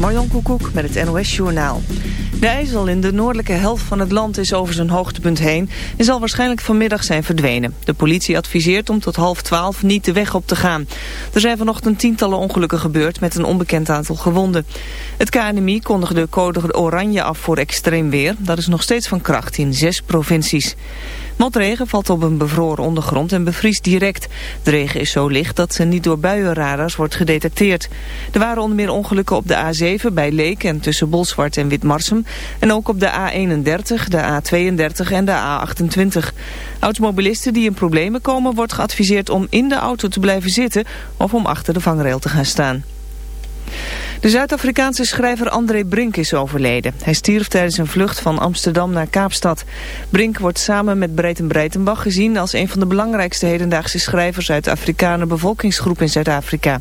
Marjan Koekoek met het NOS-journaal. De IJssel in de noordelijke helft van het land is over zijn hoogtepunt heen... en zal waarschijnlijk vanmiddag zijn verdwenen. De politie adviseert om tot half twaalf niet de weg op te gaan. Er zijn vanochtend tientallen ongelukken gebeurd met een onbekend aantal gewonden. Het KNMI kondigde code oranje af voor extreem weer. Dat is nog steeds van kracht in zes provincies. Motregen valt op een bevroren ondergrond en bevriest direct. De regen is zo licht dat ze niet door buienradars wordt gedetecteerd. Er waren onder meer ongelukken op de A7 bij Leek en tussen Bolsward en Witmarsum. En ook op de A31, de A32 en de A28. Automobilisten die in problemen komen wordt geadviseerd om in de auto te blijven zitten of om achter de vangrail te gaan staan. De Zuid-Afrikaanse schrijver André Brink is overleden. Hij stierf tijdens een vlucht van Amsterdam naar Kaapstad. Brink wordt samen met Breiten Breitenbach gezien als een van de belangrijkste hedendaagse schrijvers uit de Afrikaner bevolkingsgroep in Zuid-Afrika.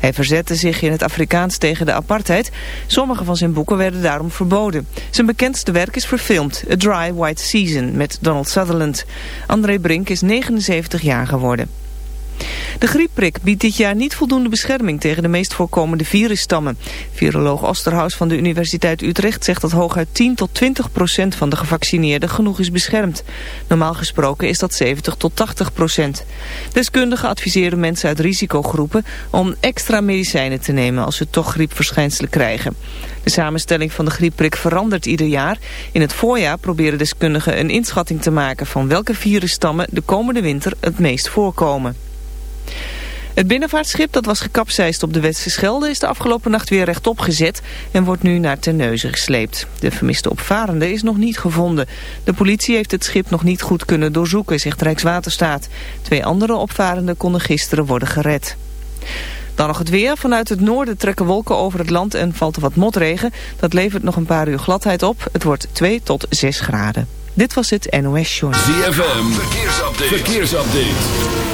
Hij verzette zich in het Afrikaans tegen de apartheid. Sommige van zijn boeken werden daarom verboden. Zijn bekendste werk is verfilmd, A Dry White Season, met Donald Sutherland. André Brink is 79 jaar geworden. De griepprik biedt dit jaar niet voldoende bescherming tegen de meest voorkomende virusstammen. Viroloog Osterhaus van de Universiteit Utrecht zegt dat hooguit 10 tot 20 procent van de gevaccineerden genoeg is beschermd. Normaal gesproken is dat 70 tot 80 procent. Deskundigen adviseren mensen uit risicogroepen om extra medicijnen te nemen als ze toch griepverschijnselen krijgen. De samenstelling van de griepprik verandert ieder jaar. In het voorjaar proberen deskundigen een inschatting te maken van welke virusstammen de komende winter het meest voorkomen. Het binnenvaartschip dat was gekapseist op de Westse Schelde is de afgelopen nacht weer rechtop gezet en wordt nu naar Terneuzen gesleept. De vermiste opvarende is nog niet gevonden. De politie heeft het schip nog niet goed kunnen doorzoeken, zegt Rijkswaterstaat. Twee andere opvarenden konden gisteren worden gered. Dan nog het weer. Vanuit het noorden trekken wolken over het land en valt er wat motregen. Dat levert nog een paar uur gladheid op. Het wordt 2 tot 6 graden. Dit was het NOS Journal. ZFM, verkeersupdate. verkeersupdate.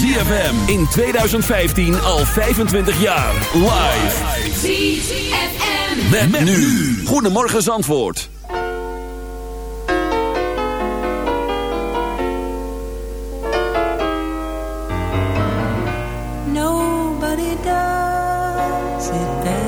ZFM in 2015 al 25 jaar. Live. ZFM. Met, nu. Goedemorgen Zandvoort. Nobody does it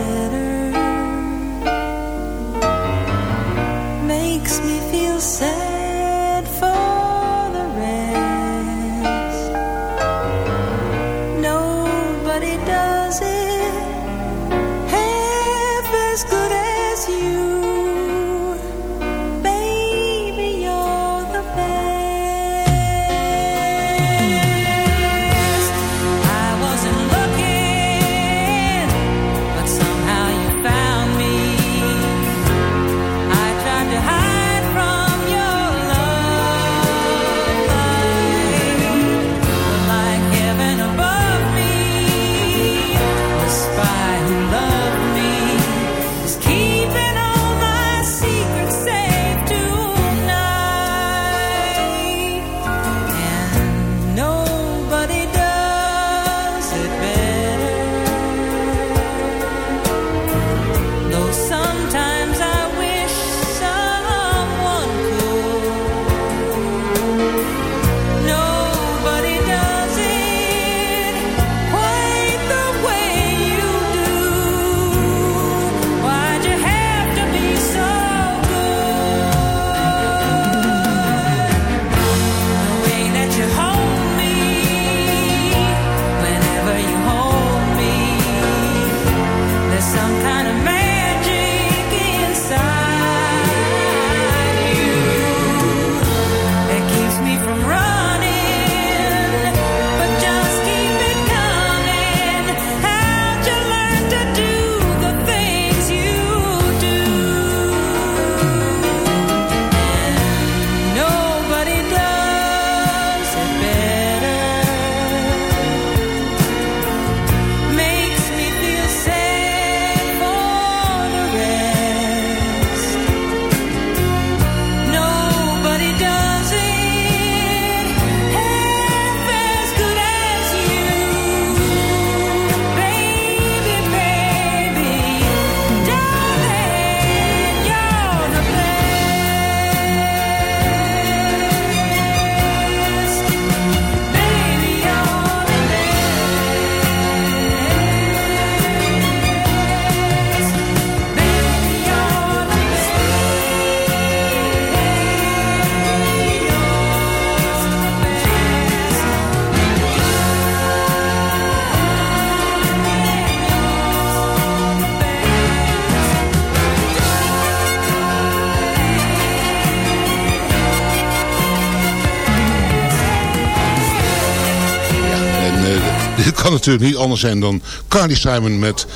natuurlijk niet anders zijn dan Carly Simon met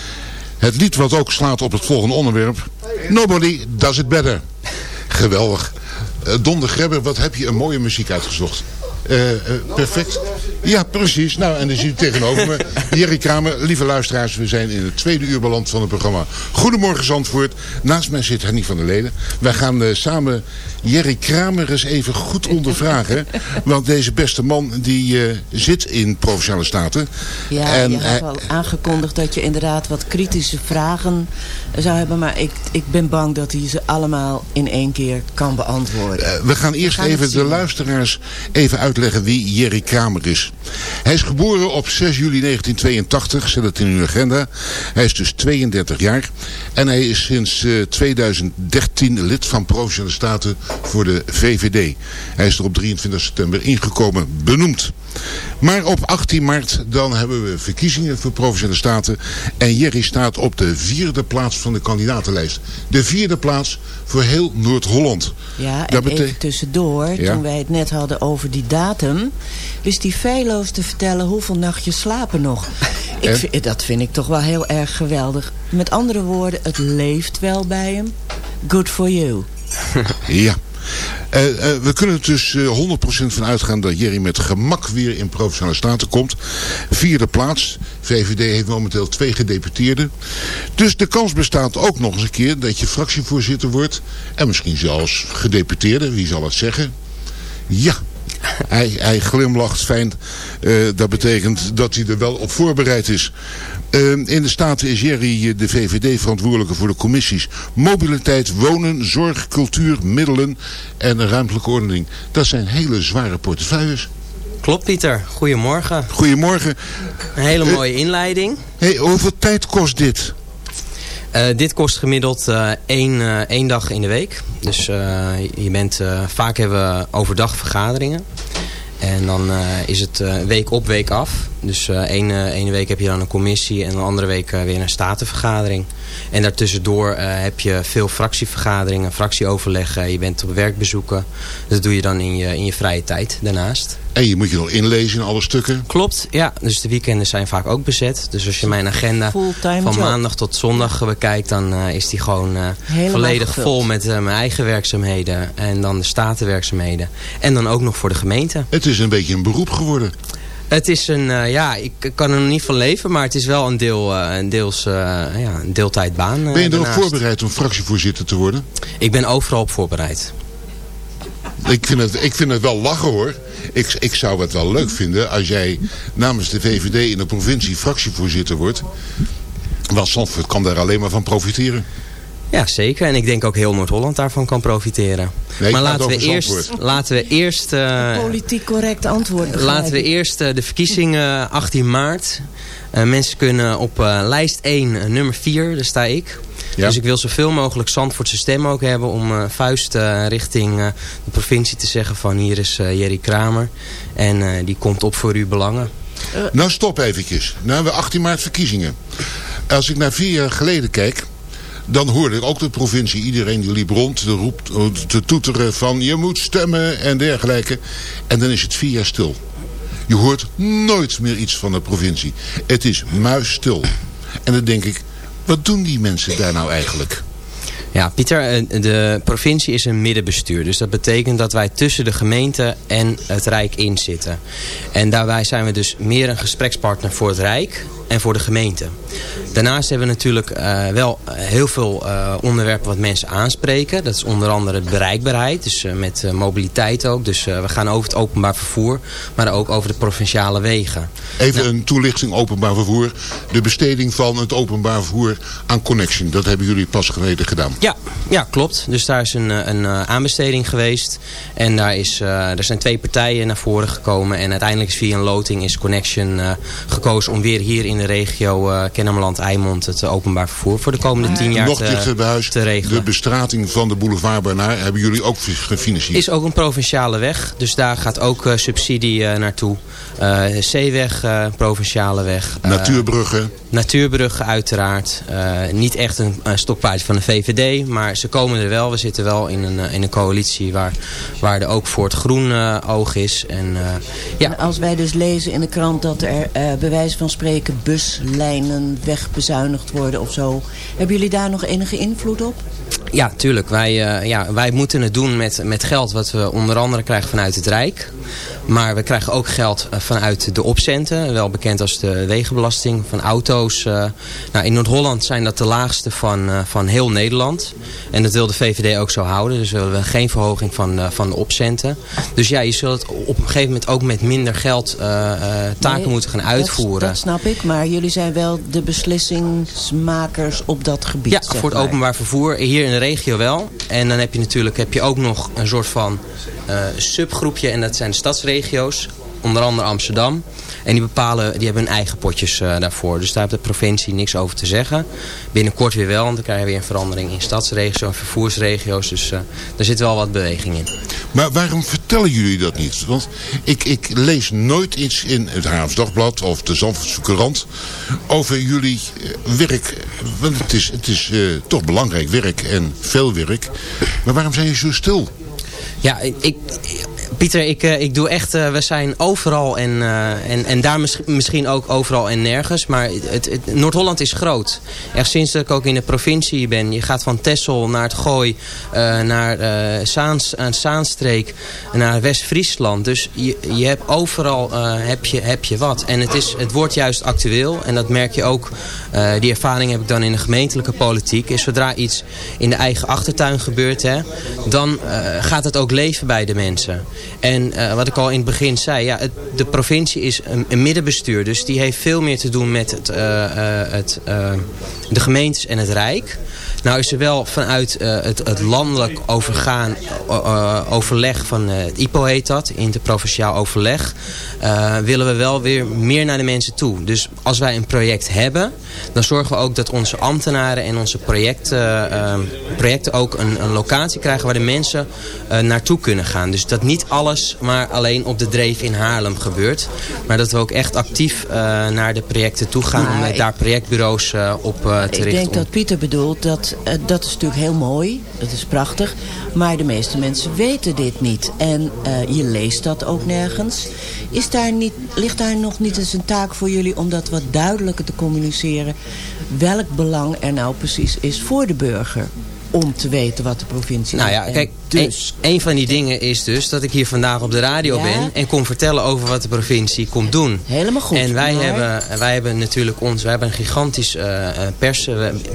het lied wat ook slaat op het volgende onderwerp. Nobody Does It Better. Geweldig. Eh, Don de wat heb je een mooie muziek uitgezocht. Eh, eh, perfect. Ja, precies. Nou, en dan zie je tegenover me Jerry Kramer. Lieve luisteraars, we zijn in het tweede uur beland van het programma Goedemorgen Zandvoort. Naast mij zit Henny van der Leden. Wij gaan eh, samen Jerry Kramer eens even goed ondervragen. Want deze beste man die eh, zit in Provinciale Staten. Ja, En je had al aangekondigd dat je inderdaad wat kritische vragen zou hebben. Maar ik, ik ben bang dat hij ze allemaal in één keer kan beantwoorden. Eh, we gaan eerst gaan even de luisteraars even uitleggen wie Jerry Kramer is. Hij is geboren op 6 juli 1982, zet het in uw agenda. Hij is dus 32 jaar. En hij is sinds eh, 2013 lid van Provinciale Staten voor de VVD. Hij is er op 23 september ingekomen benoemd. Maar op 18 maart dan hebben we verkiezingen voor Provinciale Staten. En Jerry staat op de vierde plaats van de kandidatenlijst. De vierde plaats voor heel Noord-Holland. Ja, en even tussendoor, Ja. toen wij het net hadden over die datum... wist hij feilloos te vertellen hoeveel nachtjes slapen nog. Ik vind, dat vind ik toch wel heel erg geweldig. Met andere woorden, het leeft wel bij hem. Good for you. Ja. Eh, eh, we kunnen er dus eh, 100% van uitgaan dat Jerry met gemak weer in Provinciale Staten komt. Vierde plaats. VVD heeft momenteel twee gedeputeerden. Dus de kans bestaat ook nog eens een keer dat je fractievoorzitter wordt. En misschien zelfs gedeputeerde, wie zal het zeggen? Ja. Hij, hij glimlacht fijn. Eh, dat betekent dat hij er wel op voorbereid is. Eh, in de Staten is Jerry eh, de VVD verantwoordelijke voor de commissies mobiliteit, wonen, zorg, cultuur, middelen en ruimtelijke ordening. Dat zijn hele zware portefeuilles. Klopt Pieter, goedemorgen. Goedemorgen. Een hele mooie inleiding. Hey, hoeveel tijd kost dit? Eh, dit kost gemiddeld eh, één, eh, één dag in de week. Dus je bent, vaak hebben we overdag vergaderingen. En dan is het week op, week af. Dus eh ene, ene week heb je dan een commissie en de andere week weer een statenvergadering. En daartussendoor eh, heb je veel fractievergaderingen, fractieoverleggen. Je bent op werkbezoeken. Dat doe je dan in je, in je vrije tijd daarnaast. En je moet je nog inlezen in alle stukken. Klopt, ja. Dus de weekenden zijn vaak ook bezet. Dus als je mijn agenda van job. maandag tot zondag bekijkt... dan eh, is die gewoon eh, volledig gevuld. vol met eh, mijn eigen werkzaamheden. En dan de statenwerkzaamheden. En dan ook nog voor de gemeente. Het is een beetje een beroep geworden. Het is een, eh, ja, ik kan er nog niet van leven... maar het is wel een, deel, eh, een, deels, eh, ja, een deeltijdbaan. Ben je erop voorbereid om fractievoorzitter te worden? Ik ben overal op voorbereid. Ik vind, het, ik vind het wel lachen hoor. Ik, ik zou het wel leuk vinden als jij namens de VVD in de provincie fractievoorzitter wordt. Want Zandvoort kan daar alleen maar van profiteren. Ja, zeker. En ik denk ook heel Noord-Holland daarvan kan profiteren. Nee, maar laten we, eerst, Zandvoort. laten we eerst... eh, Politiek correct antwoord. Laten we eerst eh, de verkiezingen 18 maart. Eh, mensen kunnen op eh, lijst 1, eh, nummer 4, daar sta ik. Ja. Dus ik wil zoveel mogelijk Zandvoortse stemmen ook hebben... om eh, vuist eh, richting eh, de provincie te zeggen van... hier is eh, Jerry Kramer en eh, die komt op voor uw belangen. Nou stop eventjes. Nou hebben we 18 maart verkiezingen. Als ik naar vier jaar geleden kijk... Dan hoorde ik ook de provincie, iedereen die liep rond, de roept, te toeteren van je moet stemmen en dergelijke. En dan is het vier jaar stil. Je hoort nooit meer iets van de provincie. Het is muisstil. En dan denk ik, wat doen die mensen daar nou eigenlijk? Ja, Pieter, eh, de provincie is een middenbestuur. Dus dat betekent dat wij tussen de gemeente en het Rijk in zitten. En daarbij zijn we dus meer een gesprekspartner voor het Rijk en voor de gemeente. Daarnaast hebben we natuurlijk eh, wel heel veel eh, onderwerpen wat mensen aanspreken. Dat is onder andere bereikbaarheid, dus eh, met eh, mobiliteit ook. Dus eh, we gaan over het openbaar vervoer, maar ook over de provinciale wegen. Even een toelichting openbaar vervoer. De besteding van het openbaar vervoer aan Connection. Dat hebben jullie pas geleden gedaan. Ja, ja, klopt. Dus daar is een, eh, een eh, aanbesteding geweest. En daar, is, eh, er zijn twee partijen naar voren gekomen. En uiteindelijk is via een loting is Connection eh, gekozen om weer hier in in de regio uh, Kennemerland-Eimond het openbaar vervoer voor de komende tien jaar Nog te, dichter bij huis, te regelen. de bestrating van de boulevard Bernard hebben jullie ook gefinancierd. Is ook een provinciale weg, dus daar gaat ook uh, subsidie uh, naartoe. zeeweg, provinciale weg. Natuurbruggen. Natuurbruggen uiteraard. niet echt een, een stokpaardje van de VVD, maar ze komen er wel. We zitten wel in een, in een coalitie waar, waar er ook voor het groen oog is. En, ja. En als wij dus lezen in de krant dat er bij wijze van spreken buslijnen wegbezuinigd worden of zo. Hebben jullie daar nog enige invloed op? Ja, tuurlijk. Wij, uh, ja, wij moeten het doen met, met geld wat we onder andere krijgen vanuit het Rijk. Maar we krijgen ook geld vanuit de opcenten. Wel bekend als de wegenbelasting van auto's. Uh, nou, in Noord-Holland zijn dat de laagste van, uh, van heel Nederland. En dat wil de VVD ook zo houden. Dus we willen geen verhoging van, van de opcenten. Dus ja, je zult op een gegeven moment ook met minder geld taken nee, moeten gaan uitvoeren. Dat, dat, snap ik. Maar jullie zijn wel de beslissingsmakers op dat gebied. Ja, voor het openbaar vervoer. Hier in de regio wel. En dan heb je natuurlijk heb je ook nog een soort van uh, subgroepje. En dat zijn de stadsregio's. Onder andere Amsterdam. En die bepalen, die hebben hun eigen potjes uh, daarvoor. Dus daar heeft de provincie niks over te zeggen. Binnenkort weer wel, want dan krijgen we weer een verandering in stadsregio's en vervoersregio's. Dus uh, daar zit wel wat beweging in. Maar waarom vertellen jullie dat niet? Want ik, ik lees nooit iets in het Haams Dagblad of de Zandvoortse Courant over jullie werk. Want het is, het is uh, toch belangrijk werk en veel werk. Maar waarom zijn jullie zo stil? Ja, ik, Pieter, ik, uh, ik doe echt, uh, we zijn overal en, uh, en, en daar mis, misschien ook overal en nergens. Maar Noord-Holland is groot. Echt sinds dat ik ook in de provincie ben. Je gaat van Texel naar het Gooi, naar Zaans, Zaanstreek, naar West-Friesland. Dus je, je hebt overal heb je, heb je wat. En het, is, het wordt juist actueel. En dat merk je ook, die ervaring heb ik dan in de gemeentelijke politiek. Is zodra iets in de eigen achtertuin gebeurt, hè, dan gaat het ook leven bij de mensen. En uh, wat ik al in het begin zei, ja, de provincie is een, een, middenbestuur. Dus die heeft veel meer te doen met het, uh, uh, het, de gemeentes en het Rijk. Nou is er wel vanuit het, het, landelijk overgaan, overleg van het IPO heet dat, interprovinciaal overleg, willen we wel weer meer naar de mensen toe. Dus als wij een project hebben, dan zorgen we ook dat onze ambtenaren en onze projecten, projecten ook een, een, locatie krijgen waar de mensen naartoe kunnen gaan. Dus dat niet alles maar alleen op de dreef in Haarlem gebeurt. Maar dat we ook echt actief naar de projecten toe gaan om daar projectbureaus op te richten. Ik denk dat Pieter bedoelt, dat, dat is natuurlijk heel mooi, dat is prachtig. Maar de meeste mensen weten dit niet. En je leest dat ook nergens. Is daar niet, ligt daar nog niet eens een taak voor jullie om dat wat duidelijker te communiceren? Welk belang er nou precies is voor de burger? om te weten wat de provincie Nou ja, kijk, dus. een, een, van die dingen is dus dat ik hier vandaag op de radio ja. ben en kon vertellen over wat de provincie komt doen. Helemaal goed. En wij, maar... hebben, wij hebben natuurlijk ons, wij hebben een gigantisch uh, pers.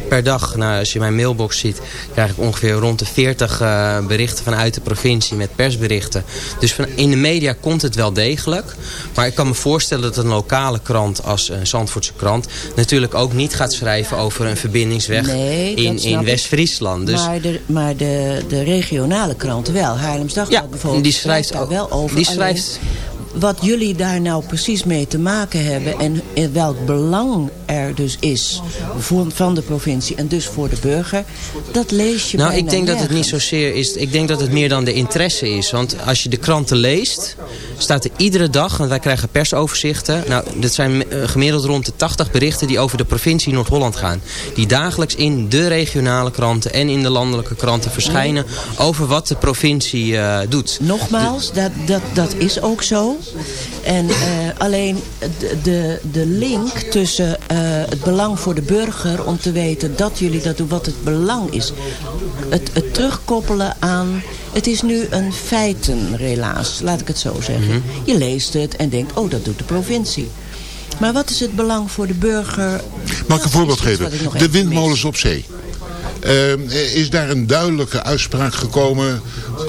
per dag, nou, als je mijn mailbox ziet, krijg ik ongeveer rond de 40 uh, berichten vanuit de provincie met persberichten. Dus van, in de media komt het wel degelijk. Maar ik kan me voorstellen dat een lokale krant als een Zandvoortse krant natuurlijk ook niet gaat schrijven over een verbindingsweg nee, in, in West-Friesland. Dus... Maar, de, maar de, de regionale kranten wel. Haarlems Dagblad ja, bijvoorbeeld. die schrijft daar wel over. Die schrijft... Wat jullie daar nou precies mee te maken hebben... en in welk belang er dus is voor, van de provincie... en dus voor de burger, dat lees je Nou, ik denk nergens. dat het niet zozeer is... Ik denk dat het meer dan de interesse is. Want als je de kranten leest... staat er iedere dag, want wij krijgen persoverzichten... nou, dat zijn gemiddeld rond de 80 berichten... die over de provincie Noord-Holland gaan. Die dagelijks in de regionale kranten... en in de landelijke kranten verschijnen... over wat de provincie uh, doet. Nogmaals, dat, dat, dat is ook zo. En uh, alleen de, de, de link tussen uh, het belang voor de burger... om te weten dat jullie dat doen, wat het belang is. Het, het terugkoppelen aan... Het is nu een feitenrelaas, laat ik het zo zeggen. Mm -hmm. Je leest het en denkt, oh, dat doet de provincie. Maar wat is het belang voor de burger? Mag ik een voorbeeld geven? De windmolens op zee. Uh, is daar een duidelijke uitspraak gekomen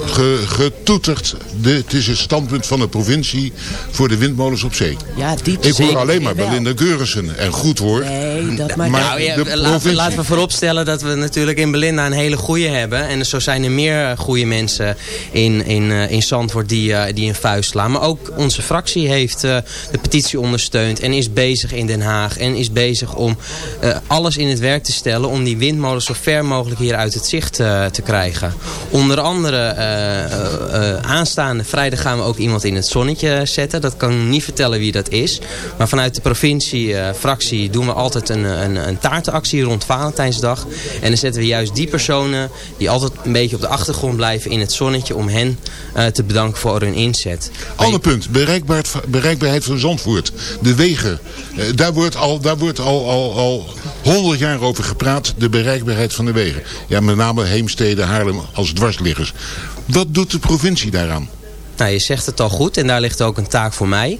ge- getoeterd. De, het is het standpunt van de provincie voor de windmolens op zee. Ja, die Ik hoor alleen maar. Belinda Geurissen. En goed hoor. Nee, dat maar, Maar- Nou ja, de laten, we, laten we vooropstellen dat we natuurlijk in Belinda een hele goede hebben. En zo zijn er meer eh, goede mensen in, in, eh, in Zandvoort die, eh, die een vuist slaan. Maar ook onze fractie heeft eh, de petitie ondersteund en is bezig in Den Haag. En is bezig om eh, alles in het werk te stellen om die windmolens zo ver mogelijk hier uit het zicht eh, te krijgen. Onder andere eh, eh, aanstaande vrijdag gaan we ook iemand in het zonnetje zetten. Dat kan ik niet vertellen wie dat is. Maar vanuit de provincie, eh, fractie, doen we altijd een, een, een taartenactie rond Valentijnsdag. En dan zetten we juist die personen die altijd een beetje op de achtergrond blijven in het zonnetje om hen te bedanken voor hun inzet. Ander punt, bereikbaar, bereikbaarheid van Zandvoort. De wegen, daar wordt al, daar wordt al, al, al 100 jaar over gepraat. De bereikbaarheid van de wegen. Ja, met name Heemstede, Haarlem als dwarsliggers. Wat doet de provincie daaraan? Nou, je zegt het al goed en daar ligt ook een taak voor mij.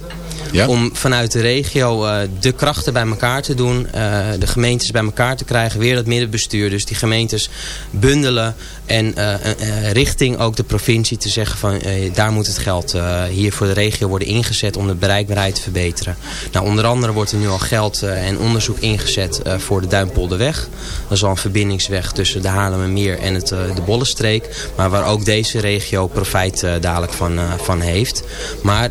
Om vanuit de regio eh, de krachten bij elkaar te doen. eh, de gemeentes bij elkaar te krijgen. Weer dat middenbestuur. Dus die gemeentes bundelen. En eh, richting ook de provincie te zeggen van daar moet het geld hier voor de regio worden ingezet om de bereikbaarheid te verbeteren. Nou, onder andere wordt er nu al geld en onderzoek ingezet voor de Duimpolderweg. Dat is al een verbindingsweg tussen de Haarlemmermeer en het, de Bollenstreek. Maar waar ook deze regio profijt dadelijk van, van heeft. Maar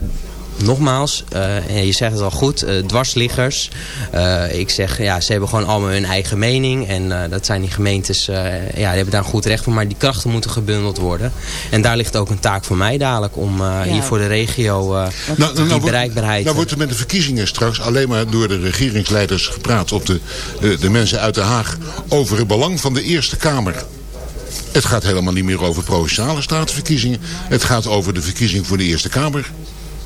nogmaals, en je zegt het al goed, eh, dwarsliggers. Eh, ik zeg, ja, ze hebben gewoon allemaal hun eigen mening. En dat zijn die gemeentes, ja, die hebben daar een goed recht voor. Maar die krachten moeten gebundeld worden. En daar ligt ook een taak voor mij dadelijk om hier voor de regio eh, die wordt- bereikbaarheid... nou wordt er met de verkiezingen straks alleen maar door de regeringsleiders gepraat. Op de, de, de mensen uit Den Haag over het belang van de Eerste Kamer. Het gaat helemaal niet meer over provinciale statenverkiezingen. Het gaat over de verkiezing voor de Eerste Kamer.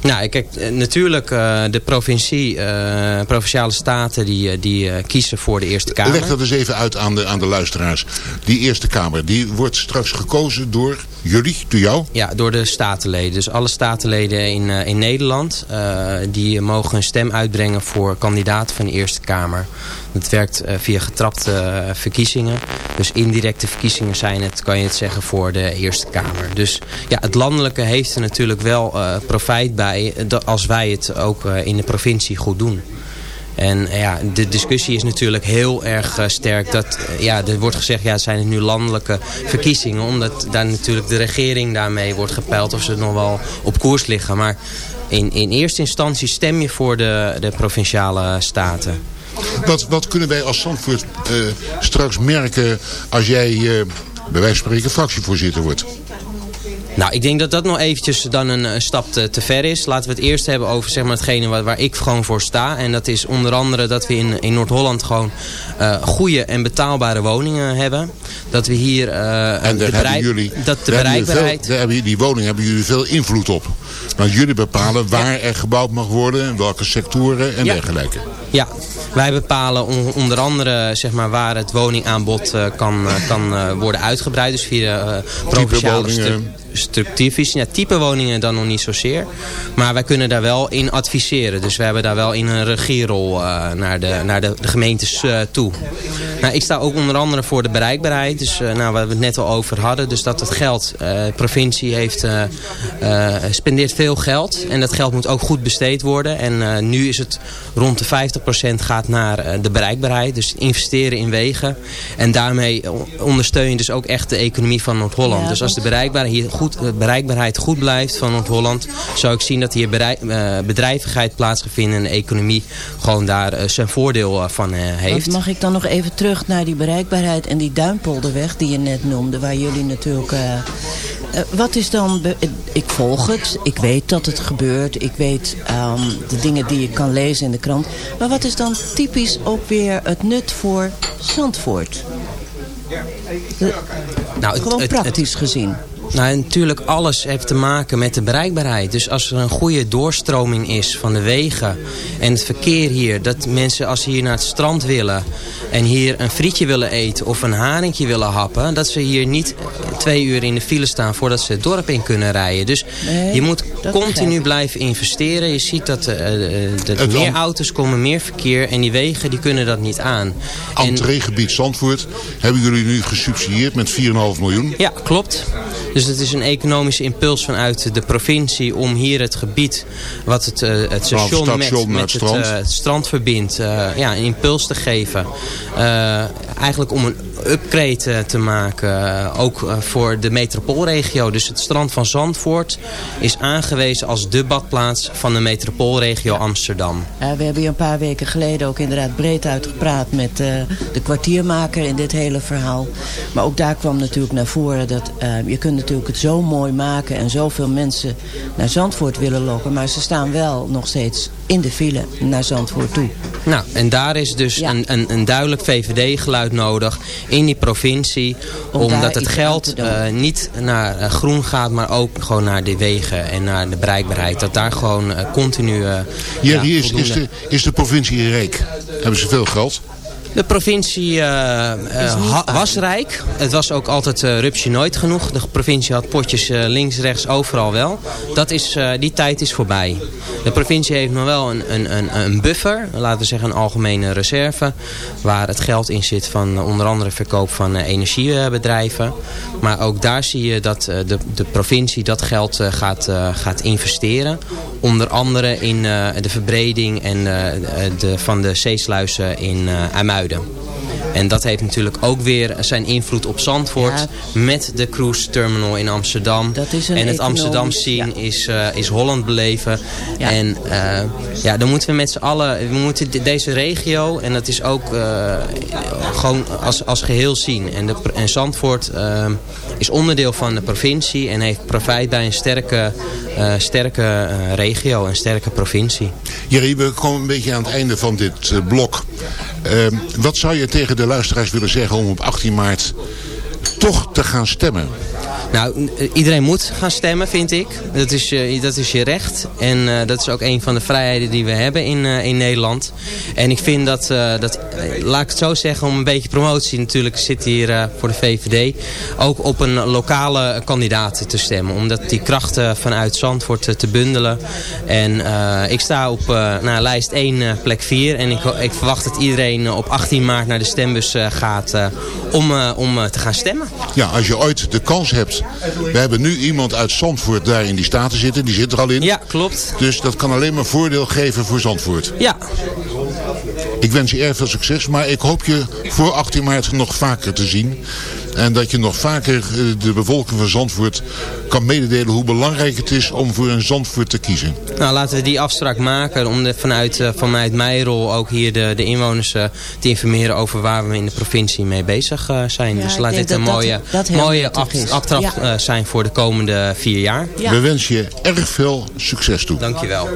Nou, kijk, eh, natuurlijk eh, de provincie, eh, provinciale staten die, die kiezen voor de Eerste Kamer. Leg dat eens even uit aan de, aan de luisteraars. Die Eerste Kamer, die wordt straks gekozen door jullie, door jou. Ja, door de statenleden. Dus alle statenleden in, in Nederland... die mogen een stem uitbrengen voor kandidaten van de Eerste Kamer. Het werkt eh, via getrapte eh, verkiezingen. Dus indirecte verkiezingen zijn het, kan je het zeggen, voor de Eerste Kamer. Dus ja, het landelijke heeft er natuurlijk wel eh, profijt bij... als wij het ook in de provincie goed doen. En ja, de discussie is natuurlijk heel erg sterk. Dat, ja, er wordt gezegd, ja, zijn het nu landelijke verkiezingen. Omdat daar natuurlijk de regering daarmee wordt gepeild of ze nog wel op koers liggen. Maar in, in eerste instantie stem je voor de, de provinciale staten. Wat, kunnen wij als Zandvoort eh, straks merken als jij, eh, bij wijze van spreken, fractievoorzitter wordt? Nou, ik denk dat dat nog eventjes dan een, stap te, te ver is. Laten we het eerst hebben over zeg maar, hetgene waar, waar ik gewoon voor sta. En dat is onder andere dat we in, in Noord-Holland gewoon eh, goede en betaalbare woningen hebben. Dat we hier eh, En de daar hebben bereik- jullie, dat de bereikbaarheid... veel, daar hebben, jullie- die woningen hebben jullie veel invloed op. Want jullie bepalen waar er gebouwd mag worden, en welke sectoren en Ja. dergelijke. Ja, wij bepalen on- onder andere zeg maar, waar het woningaanbod eh, kan, eh, kan worden uitgebreid. Dus via provinciale woningen. Stru- structuurvisie. Ja, type woningen dan nog niet zozeer. Maar wij kunnen daar wel in adviseren. Dus we hebben daar wel in een regierol eh, naar, de, naar de, de gemeentes eh, toe. Nou, ik sta ook onder andere voor de bereikbaarheid. Dus eh, nou, waar we het net al over hadden. Dus dat het geld, de provincie heeft, spendeert veel geld. En dat geld moet ook goed besteed worden. En nu is het rond de 50% gaat naar de bereikbaarheid. Dus investeren in wegen. En daarmee ondersteun je dus ook echt de economie van Noord-Holland. Dus als de bereikbaarheid, hier goed, eh, bereikbaarheid goed blijft van Noord-Holland... zou ik zien dat hier eh, bedrijvigheid plaats gaat vinden... en de economie gewoon daar eh, zijn voordeel van heeft. Want mag ik dan nog even terug naar die bereikbaarheid en die Duimpolderweg die je net noemde, waar jullie natuurlijk... wat is dan... ik volg het, ik weet dat het gebeurt, ik weet ehm, de dingen die je kan lezen in de krant. Maar wat is dan typisch ook weer het nut voor Zandvoort? Nou, het- gewoon het- het- praktisch gezien. Nou, natuurlijk alles heeft te maken met de bereikbaarheid. Dus als er een goede doorstroming is van de wegen en het verkeer hier... dat mensen als ze hier naar het strand willen en hier een frietje willen eten of een haringje willen happen... dat ze hier niet twee uur in de file staan voordat ze het dorp in kunnen rijden. Dus Nee, je moet continu blijven investeren. Je ziet dat, eh, eh, dat Het meer auto's komen, meer verkeer en die wegen die kunnen dat niet aan. En- Entreegebied Zandvoort hebben jullie nu gesubsidieerd met 4,5 miljoen. ja, klopt. Dus het is een economische impuls vanuit de provincie om hier het gebied wat het, eh, het station met, station naar met het het, strand. eh, het strand verbindt, eh, ja, een impuls te geven. Eh, eigenlijk om een upgrade te maken, ook voor de metropoolregio. Dus het strand van Zandvoort is aangewezen als de badplaats van de metropoolregio Amsterdam. Ja, we hebben hier een paar weken geleden ook inderdaad breed uitgepraat met eh, de kwartiermaker in dit hele verhaal. Maar ook daar kwam natuurlijk naar voren dat eh, je kunt natuurlijk het zo mooi maken en zoveel mensen naar Zandvoort willen lokken. Maar ze staan wel nog steeds in de file naar Zandvoort toe. Nou, en daar is dus Ja. een, een, een duidelijk VVD-geluid nodig in die provincie. Om omdat het geld eh, niet naar eh, groen gaat, maar ook gewoon naar de wegen en naar de bereikbaarheid. Dat daar gewoon eh, continu... ja, is, is, voldoende- de, is de provincie rijk? Hebben ze veel geld? De provincie eh, eh, was rijk. Het was ook altijd eh rupsje nooit genoeg. De provincie had potjes links, rechts, overal wel. Dat is, die tijd is voorbij. De provincie heeft nog wel een, een, een, buffer. Laten we zeggen een algemene reserve. Waar het geld in zit van onder andere verkoop van energiebedrijven. Maar ook daar zie je dat de, de provincie dat geld gaat, gaat investeren. Onder andere in de verbreding en, de, van de zeesluizen in eh En dat heeft natuurlijk ook weer zijn invloed op Zandvoort. Ja. Met de cruise terminal in Amsterdam. Dat is een en het Amsterdam zien ja. is, eh, is Holland beleven. Ja. En eh, ja, dan moeten we met z'n allen, we moeten de- deze regio, en dat is ook eh, gewoon als, als geheel zien. En, de, en Zandvoort is onderdeel van de provincie en heeft profijt bij een sterke, eh, sterke eh, regio, een sterke provincie. Jerry, we komen een beetje aan het einde van dit blok. Ehm, wat zou je tegen de luisteraars willen zeggen om op 18 maart toch te gaan stemmen? Nou, eh, iedereen moet gaan stemmen, vind ik. Dat is, eh, dat is je recht. En eh, dat is ook een van de vrijheden die we hebben in, in Nederland. En ik vind dat, dat laat ik het zo zeggen, om een beetje promotie natuurlijk zit hier voor de VVD. Ook op een lokale kandidaat te stemmen. Omdat die krachten vanuit Zandvoort te bundelen. En ik sta op nou, lijst 1, eh, plek 4. En ik, ik verwacht dat iedereen op 18 maart naar de stembus gaat om, om te gaan stemmen. Ja, als je ooit de kans hebt. We hebben nu iemand uit Zandvoort daar in die staten zitten. Die zit er al in. Ja, klopt. Dus dat kan alleen maar voordeel geven voor Zandvoort. Ja, Ik wens je erg veel succes. Maar ik hoop je voor 18 maart nog vaker te zien. En dat je nog vaker eh, de bevolking van Zandvoort kan mededelen hoe belangrijk het is om voor een Zandvoort te kiezen. Nou, laten we die afspraak maken om de, vanuit, eh, vanuit mijn rol ook hier de, de inwoners eh, te informeren over waar we in de provincie mee bezig eh, zijn. Ja, dus laat dit een dat mooie, dat mooie aftrap Ja. eh, zijn voor de komende vier jaar. Ja. We wensen je erg veel succes toe. Dankjewel.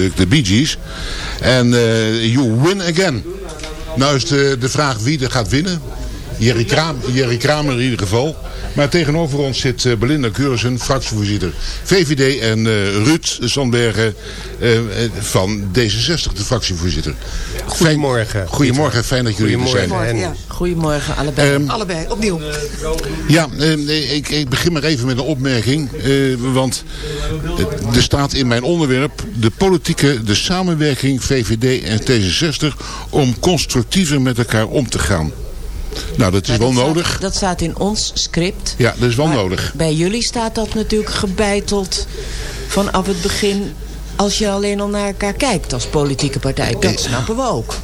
Natuurlijk de Bee Gees. En eh, You Win Again. Nou is de, de vraag wie er gaat winnen. Jerry, Kraam, Jerry Kramer in ieder geval. Maar tegenover ons zit eh, Belinda Keurissen, fractievoorzitter VVD. En eh, Ruud Sandbergen eh, eh, van D66, de fractievoorzitter. Goedemorgen. Goedemorgen, fijn dat jullie er zijn. Goedemorgen. Ja, goedemorgen allebei. Ehm, allebei, opnieuw. Ja, eh, nee, ik, ik begin maar even met een opmerking. eh, want eh, er staat in mijn onderwerp de politieke, de samenwerking VVD en T66 om constructiever met elkaar om te gaan. Nou, dat is wel dat staat- nodig. dat staat in ons script. Ja, dat is wel nodig. Bij jullie staat dat natuurlijk gebeiteld vanaf het begin... als je alleen al naar elkaar kijkt als politieke partij. Dat snappen we ook.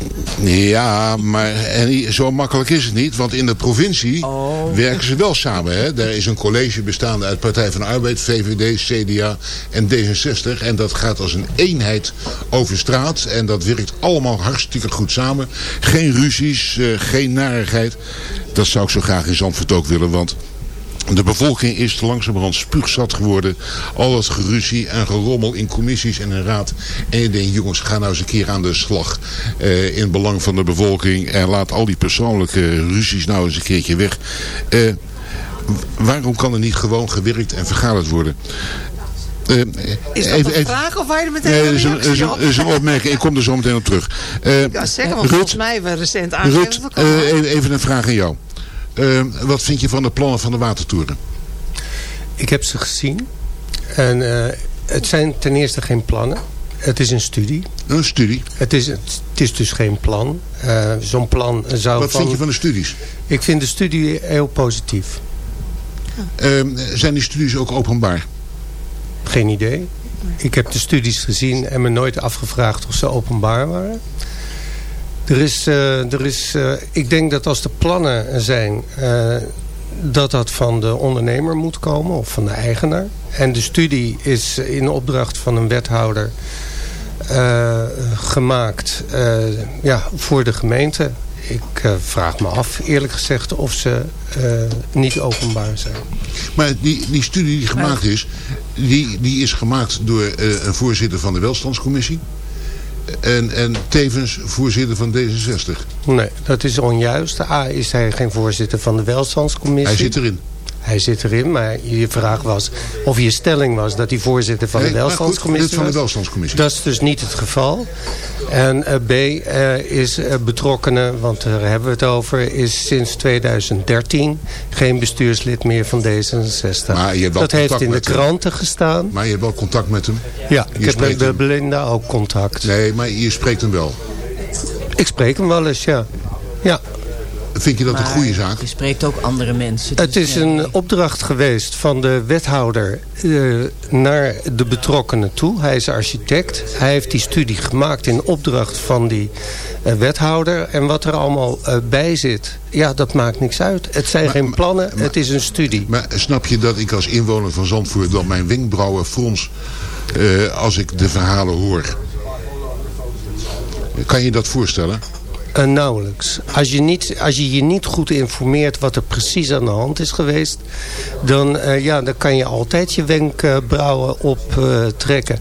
Ja, maar en zo makkelijk is het niet. Want in de provincie werken ze wel samen. Hè? Daar is een college bestaande uit Partij van de Arbeid, VVD, CDA en D66. En dat gaat als een eenheid over straat. En dat werkt allemaal hartstikke goed samen. Geen ruzies, eh, geen narigheid. Dat zou ik zo graag in Zandvoort ook willen. Want de bevolking is langzamerhand spuugzat geworden. Al dat geruzie en gerommel in commissies en in raad. En je denkt, jongens, ga nou eens een keer aan de slag. eh, in het belang van de bevolking. En laat al die persoonlijke ruzies nou eens een keertje weg. Eh, waarom kan er niet gewoon gewerkt en vergaderd worden? Eh, Is dat even- een vraag of waar je er meteen Nee, is een, is een, op? is een opmerking. Ik kom er zo meteen op terug. Ja, zeker, want Ruud, volgens mij hebben we recent aangegeven even een vraag aan jou. Eh, wat vind je van de plannen van de watertoren? Ik heb ze gezien. En eh, het zijn ten eerste geen plannen. Het is een studie. Een studie. Het is, het, is dus geen plan. Eh, Zo'n plan zou Wat vind je van de studies? Ik vind de studie heel positief. Ehm, zijn die studies ook openbaar? Geen idee. Ik heb de studies gezien en me nooit afgevraagd of ze openbaar waren. Er is, eh, er is, eh, ik denk dat als de plannen zijn, eh, dat dat van de ondernemer moet komen of van de eigenaar. En de studie is in opdracht van een wethouder eh, gemaakt eh, ja, voor de gemeente. Ik eh, vraag me af, eerlijk gezegd, of ze eh, niet openbaar zijn. Maar die, die studie die gemaakt is, die, die is gemaakt door eh, een voorzitter van de welstandscommissie. En, en tevens voorzitter van D66. Nee, dat is onjuist. A, is hij geen voorzitter van de welstandscommissie. Hij zit erin. Hij zit erin, maar je vraag was of je stelling was dat hij voorzitter van de goed, welstandscommissie lid van de welstandscommissie. Dat is dus niet het geval. En eh, B eh, is uh, betrokkenen, want daar hebben we het over, is sinds 2013 geen bestuurslid meer van D66. Maar je hebt wel dat heeft in de hem. kranten gestaan. Maar je hebt wel contact met hem. Ja, Je ik heb met hem. Belinda ook contact. Nee, maar je spreekt hem wel. Ik spreek hem wel eens, ja. Ja. Vind je dat een goede zaak? Je spreekt ook andere mensen. Het dus is nee. een opdracht geweest van de wethouder eh, naar de betrokkenen toe. Hij is architect. Hij heeft die studie gemaakt in opdracht van die eh, wethouder. En wat er allemaal eh, bij zit, ja, dat maakt niks uit. Het zijn geen plannen, het is een studie. Maar snap je dat ik als inwoner van Zandvoort dan mijn wenkbrauwen frons eh, als ik de verhalen hoor? Kan je dat voorstellen? Eh, nauwelijks. Als je, niet, als je niet goed informeert wat er precies aan de hand is geweest... dan, eh, ja, dan kan je altijd je wenkbrauwen optrekken.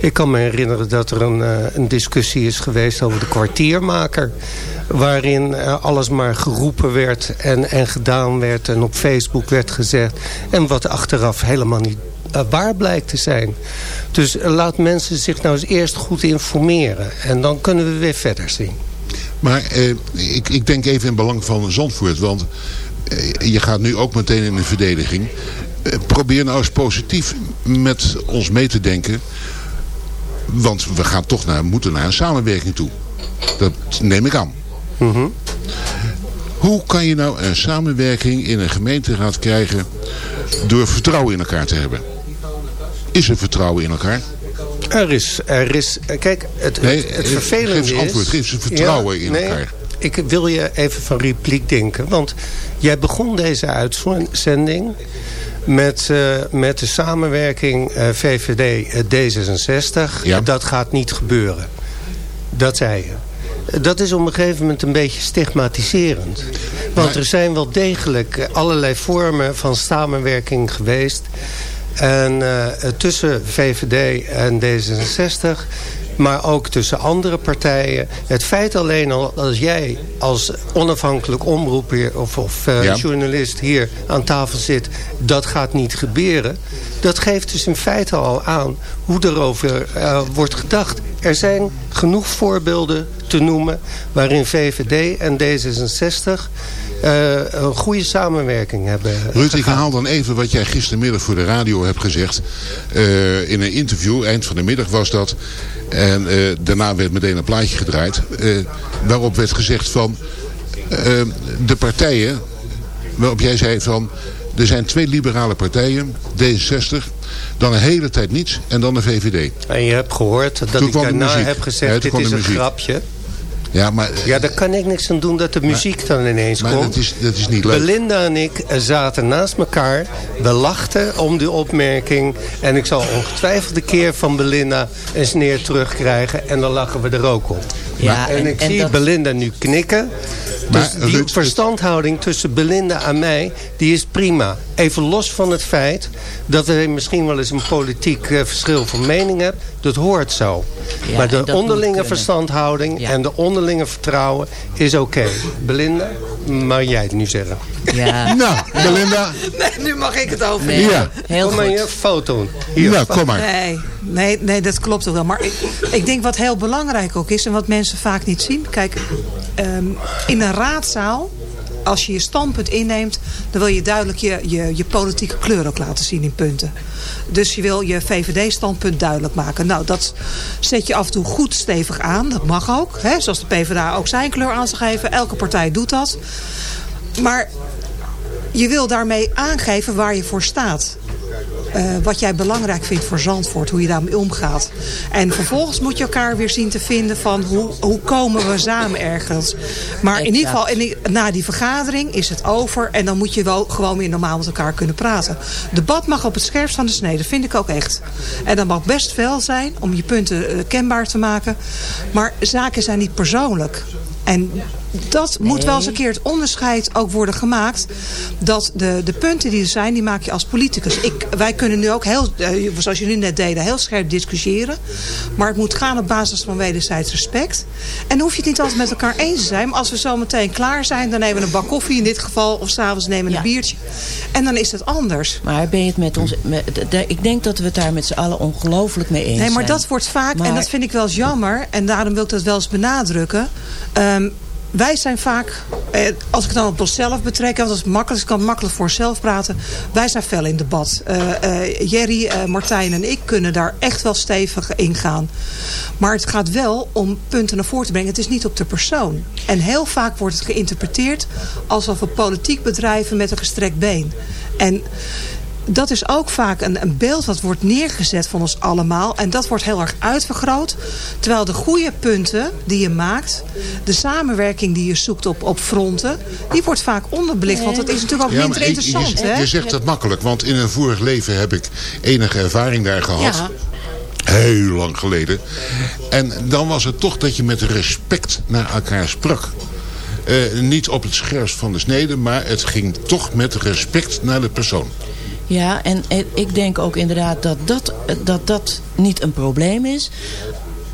Ik kan me herinneren dat er een, eh, een discussie is geweest over de kwartiermaker... waarin eh, alles maar geroepen werd en, en gedaan werd... en op Facebook werd gezegd... en wat achteraf helemaal niet eh, waar blijkt te zijn. Dus eh, laat mensen zich nou eens eerst goed informeren... en dan kunnen we weer verder zien. Maar eh, ik, ik denk even in belang van Zandvoort. Want eh, je gaat nu ook meteen in de verdediging. Eh, probeer nou eens positief met ons mee te denken. Want we gaan toch naar, moeten naar een samenwerking toe. Dat neem ik aan. Hoe kan je nou een samenwerking in een gemeenteraad krijgen door vertrouwen in elkaar te hebben? Is er vertrouwen in elkaar? Er is, er is, eh, kijk, het, Nee, het, het eh, vervelende geef eens is... antwoord, geef eens vertrouwen in elkaar. Ik wil je even van repliek denken, want jij begon deze uitzending met, eh, met de samenwerking VVD eh, D66. Ja. Dat gaat niet gebeuren. Dat zei je. Dat is op een gegeven moment een beetje stigmatiserend. Want Maar- er zijn wel degelijk allerlei vormen van samenwerking geweest. En eh, tussen VVD en D66 maar ook tussen andere partijen. Het feit alleen al dat jij als onafhankelijk omroeper of, of eh, Ja. journalist hier aan tafel zit, dat gaat niet gebeuren. Dat geeft dus in feite al aan hoe erover eh, wordt gedacht. Er zijn genoeg voorbeelden te noemen waarin VVD en D66 eh, een goede samenwerking hebben Ruud, ik haal dan even wat jij gistermiddag voor de radio hebt gezegd. In een interview, eind van de middag was dat. En eh, daarna werd meteen een plaatje gedraaid. eh, waarop werd gezegd van... eh, de partijen... Waarop jij zei van... Er zijn twee liberale partijen. D66. Dan een hele tijd niets. En dan de VVD. En je hebt gehoord dat Toen ik daarna muziek. heb Ja, gezegd, toen dit is een muziek. grapje. Ja, maar, Ja, daar kan ik niks aan doen dat de muziek dan ineens maar komt. dat, is, dat is niet leuk. Belinda en ik eh, zaten naast elkaar. We lachten om die opmerking. En ik zal ongetwijfeld de keer van Belinda een sneer terugkrijgen. En dan lachen we er ook op. Ja, en, en- ik en zie dat- Belinda nu knikken. Dus Maar, die Ruud, verstandhouding tussen Belinda en mij, die is prima. Even los van het feit dat er misschien wel eens een politiek eh, verschil van mening hebt. Dat hoort zo. Ja, maar de onderlinge verstandhouding Ja. en de onderlinge vertrouwen is oké. Belinda, mag jij het nu zeggen? Ja, Nou, Belinda. Nee, nu mag ik het over. nee, Ja. heel Kom maar je foto. Hier. Nou, kom maar. Nee, nee, nee, dat klopt ook wel. Maar ik, ik denk wat heel belangrijk ook is... en wat mensen vaak niet zien... Kijk, ehm, in een raadzaal... Als je je standpunt inneemt... dan wil je duidelijk je, je, je politieke kleur ook laten zien in punten. Dus je wil je VVD-standpunt duidelijk maken. Nou, dat zet je af en toe goed stevig aan. Dat mag ook. Hè? Zoals de PvdA ook zijn kleur aan zal geven. Elke partij doet dat. Maar je wil daarmee aangeven waar je voor staat. Eh, wat jij belangrijk vindt voor Zandvoort, hoe je daarmee omgaat. En vervolgens moet je elkaar weer zien te vinden van hoe, hoe komen we samen ergens. Maar in ieder geval, in na die vergadering is het over en dan moet je wel gewoon weer normaal met elkaar kunnen praten. Debat mag op het scherpst van de snede, vind ik ook echt. En dat mag best fel zijn om je punten eh, kenbaar te maken. Maar zaken zijn niet persoonlijk. En dat moet wel eens een keer het onderscheid ook worden gemaakt. Dat de, de punten die er zijn, die maak je als politicus. Ik, wij kunnen nu ook heel, eh, zoals jullie net deden, heel scherp discussiëren. Maar het moet gaan op basis van wederzijds respect. En dan hoef je het niet altijd met elkaar eens te zijn. Maar als we zo meteen klaar zijn, dan nemen we een bak koffie in dit geval. Of s'avonds nemen we een Ja. biertje. En dan is het anders. Maar ben je het met ons... Met, ik denk dat we het daar met z'n allen ongelooflijk mee eens Nee, maar zijn. dat wordt vaak, en dat vind ik wel eens jammer... en daarom wil ik dat wel eens benadrukken... Ehm, wij zijn vaak, eh, als ik het dan op onszelf betrek... want dat is makkelijk, ik kan makkelijk voor onszelf praten... wij zijn fel in debat. Eh, eh, Jerry, Martijn en ik kunnen daar echt wel stevig in gaan. Maar het gaat wel om punten naar voren te brengen. Het is niet op de persoon. En heel vaak wordt het geïnterpreteerd... alsof we politiek bedrijven met een gestrekt been. En dat is ook vaak een, een beeld wat wordt neergezet van ons allemaal. En dat wordt heel erg uitvergroot. Terwijl de goede punten die je maakt... de samenwerking die je zoekt op, op fronten... die wordt vaak onderbelicht. Want het is natuurlijk ook Ja, minder interessant. je, je zegt dat makkelijk, want in een vorig leven heb ik enige ervaring daar gehad. Ja. Heel lang geleden. En dan was het toch dat je met respect naar elkaar sprak. Eh, niet op het scherpst van de snede, maar het ging toch met respect naar de persoon. Ja, en ik denk ook inderdaad dat dat, dat dat niet een probleem is.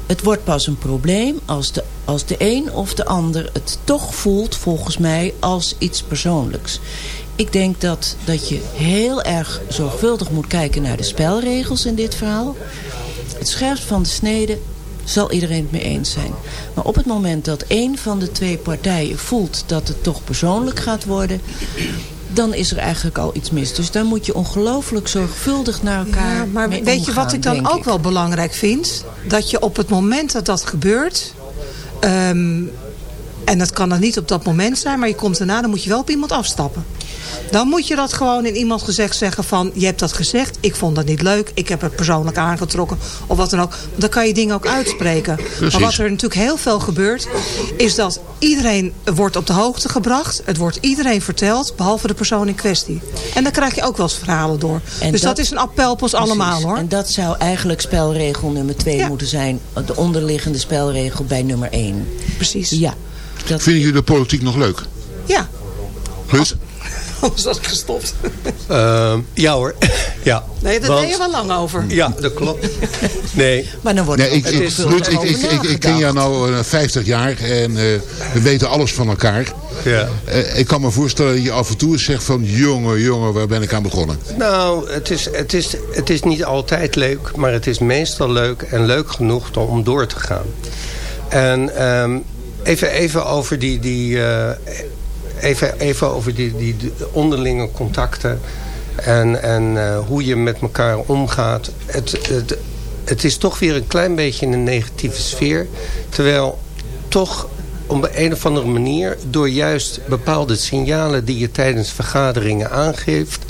Het wordt pas een probleem als de, als de een of de ander het toch voelt, volgens mij, als iets persoonlijks. Ik denk dat, dat je heel erg zorgvuldig moet kijken naar de spelregels in dit verhaal. Het scherpst van de snede zal iedereen het mee eens zijn. Maar op het moment dat een van de twee partijen voelt dat het toch persoonlijk gaat worden dan is er eigenlijk al iets mis. Dus daar moet je ongelooflijk zorgvuldig naar elkaar Ja, maar weet je wat ik dan ook wel belangrijk vind? Dat je op het moment dat dat gebeurt... ehm, en dat kan dan niet op dat moment zijn, maar je komt daarna... dan moet je wel op iemand afstappen. Dan moet je dat gewoon in iemand gezegd zeggen van... je hebt dat gezegd, ik vond dat niet leuk... ik heb het persoonlijk aangetrokken of wat dan ook. Dan kan je dingen ook uitspreken. Maar wat er natuurlijk heel veel gebeurt... is dat iedereen wordt op de hoogte gebracht. Het wordt iedereen verteld, behalve de persoon in kwestie. En dan krijg je ook wel eens verhalen door. En dus dat, dat- is een appel op ons Precies. allemaal hoor. En dat zou eigenlijk spelregel nummer twee Ja. moeten zijn. De onderliggende spelregel bij nummer één. Precies. Ja. Dat, Vinden jullie de politiek nog leuk? Ja, Ruud? anders was ik gestopt. Ehm, ja hoor, Ja. Nee, daar want- deed je wel lang over. Ja, dat klopt. Nee. Maar dan wordt Nee, ik, ik, Ruud, ik, ik, ik, ik ken jou nou eh, 50 jaar en eh, we weten alles van elkaar. Ja. Eh, ik kan me voorstellen dat je af en toe eens zegt van... jongen, jongen, waar ben ik aan begonnen? Nou, het is, het, is, het is niet altijd leuk, maar het is meestal leuk en leuk genoeg om door te gaan. En ehm, even, even over die, die, eh, even, even over die, die, onderlinge contacten en, en eh, hoe je met elkaar omgaat. Het, het, het is toch weer een klein beetje in een negatieve sfeer. Terwijl toch op een of andere manier... door juist bepaalde signalen die je tijdens vergaderingen aangeeft...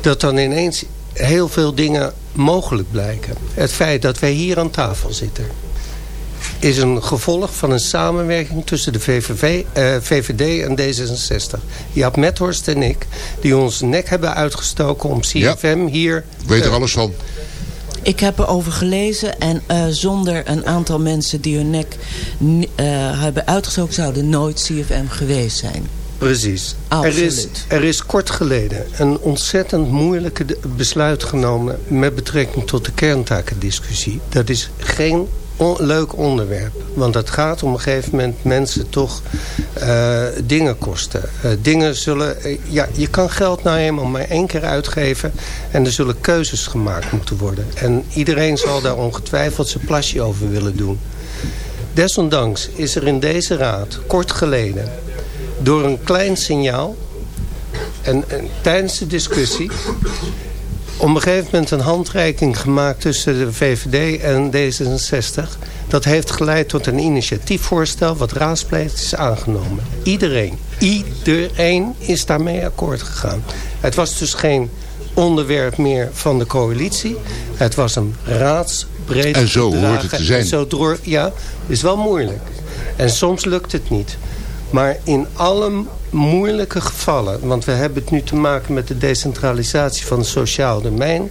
dat dan ineens heel veel dingen mogelijk blijken. Het feit dat wij hier aan tafel zitten... is een gevolg van een samenwerking tussen de VVV, eh, VVD en D66. Jaap Methorst en ik, die ons nek hebben uitgestoken om CFM hier... Ik weet er eh, alles van. Ik heb erover gelezen en eh, zonder een aantal mensen die hun nek eh, hebben uitgestoken... zouden nooit CFM geweest zijn. Precies. Er Absoluut. is, er is kort geleden een ontzettend moeilijke besluit genomen... met betrekking tot de kerntakendiscussie. Dat is geen leuk onderwerp. Want het gaat op een gegeven moment mensen toch eh, dingen kosten. Eh, dingen zullen... eh, ja, je kan geld nou eenmaal maar één keer uitgeven... en er zullen keuzes gemaakt moeten worden. En iedereen zal daar ongetwijfeld zijn plasje over willen doen. Desondanks is er in deze raad kort geleden door een klein signaal en, en tijdens de discussie op een gegeven moment een handreiking gemaakt tussen de VVD en D66. Dat heeft geleid tot een initiatiefvoorstel wat raadspleegt is aangenomen. Iedereen, iedereen is daarmee akkoord gegaan. Het was dus geen onderwerp meer van de coalitie. Het was een raadsbreed En zo hoort het te zijn. en Zo door, ja, is wel moeilijk. En soms lukt het niet. Maar in alle moeilijke gevallen... want we hebben het nu te maken met de decentralisatie van het sociaal domein...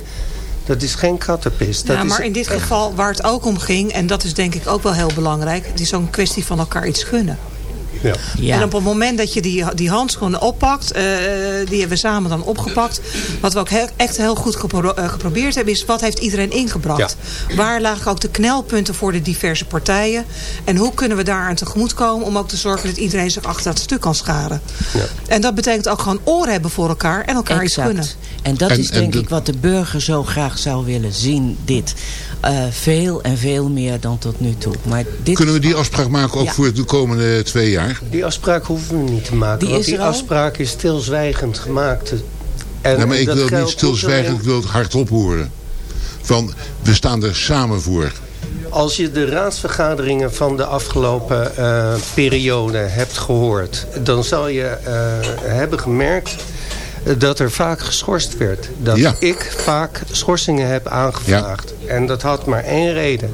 dat is geen kattenpis. Dat ja, maar in dit echt- geval waar het ook om ging... en dat is denk ik ook wel heel belangrijk... het is een kwestie van elkaar iets gunnen. Ja. Ja. En op het moment dat je die, die handschoenen oppakt... eh, die hebben we samen dan opgepakt... wat we ook heel- echt heel goed gepro- eh, geprobeerd hebben... is wat heeft iedereen ingebracht? Waar lagen ook de knelpunten voor de diverse partijen? En hoe kunnen we daar aan tegemoet komen... om ook te zorgen dat iedereen zich achter dat stuk kan scharen? En dat betekent ook gewoon oren hebben voor elkaar... en elkaar iets gunnen. En dat En- is en denk de- ik wat de burger zo graag zou willen zien, dit. Eh, veel en veel meer dan tot nu toe. Maar dit Kunnen we die afspraak maken ook Ja. voor de komende twee jaar? Die afspraak hoeven we niet te maken. Die want is die afspraak is stilzwijgend gemaakt. En Ja, maar ik wil het niet stilzwijgend, ik wil het hardop horen. Van, we staan er samen voor. Als je de raadsvergaderingen van de afgelopen eh, periode hebt gehoord... dan zal je eh, hebben gemerkt dat er vaak geschorst werd. Dat Ja. ik vaak schorsingen heb aangevraagd. En dat had maar één reden.